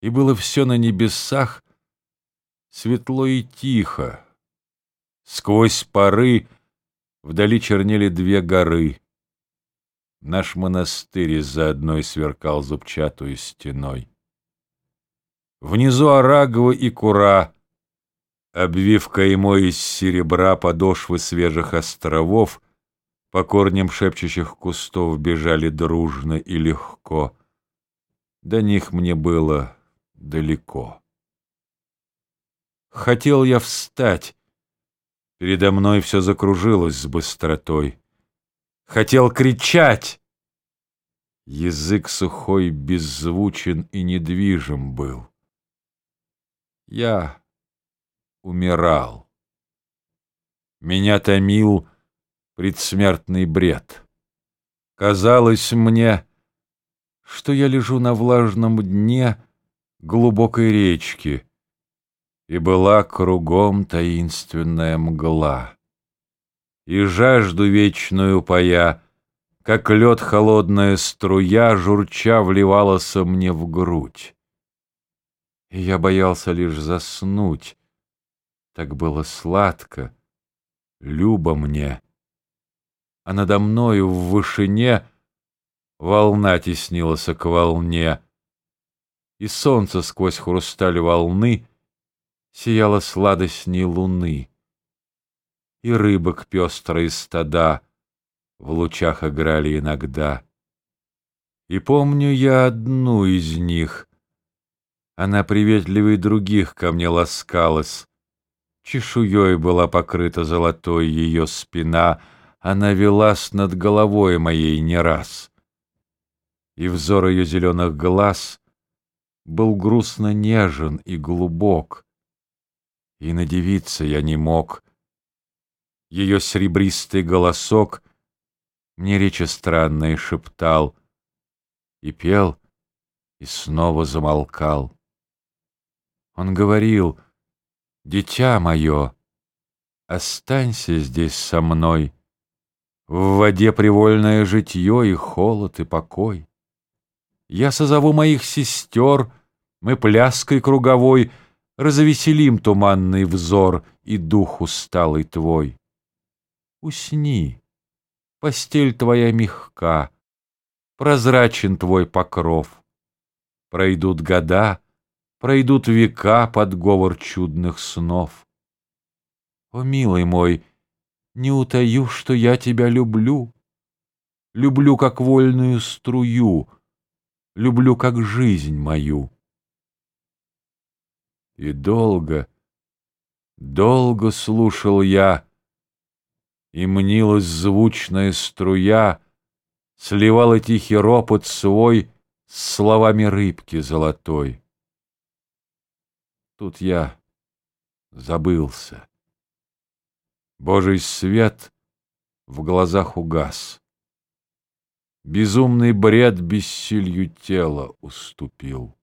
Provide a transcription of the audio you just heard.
и было все на небесах светло и тихо. Сквозь поры вдали чернели две горы. Наш монастырь из-за одной сверкал зубчатую стеной. Внизу Арагова и Кура, обвив каймой из серебра подошвы свежих островов, по корням шепчущих кустов бежали дружно и легко. До них мне было далеко. Хотел я встать. Передо мной все закружилось с быстротой. Хотел кричать. Язык сухой, беззвучен и недвижим был. Я умирал. Меня томил предсмертный бред. Казалось мне, что я лежу на влажном дне глубокой речки, и была кругом таинственная мгла. И жажду вечную пая, как лед холодная струя, журча вливалась мне в грудь. И я боялся лишь заснуть, так было сладко, любо мне а надо мною в вышине волна теснилась к волне, и солнце сквозь хрусталь волны сияло сладостней луны, и рыбок пестрые стада в лучах играли иногда. И помню я одну из них, она приветливей других ко мне ласкалась, чешуей была покрыта золотой ее спина — она велась над головой моей не раз. И взор ее зеленых глаз был грустно нежен и глубок, и надевиться я не мог. Ее серебристый голосок мне речи странные шептал, и пел, и снова замолкал. Он говорил, «Дитя мое, останься здесь со мной». В воде привольное житье и холод, и покой. Я созову моих сестер, мы пляской круговой Развеселим туманный взор и дух усталый твой. Усни, постель твоя мягка, Прозрачен твой покров. Пройдут года, пройдут века Под говор чудных снов. О, милый мой, не утаю, что я тебя люблю. Люблю, как вольную струю, люблю, как жизнь мою. И долго, долго слушал я, и мнилась звучная струя, сливала тихий ропот свой с словами рыбки золотой. Тут я забылся. Божий свет в глазах угас. Безумный бред бессилью тела уступил.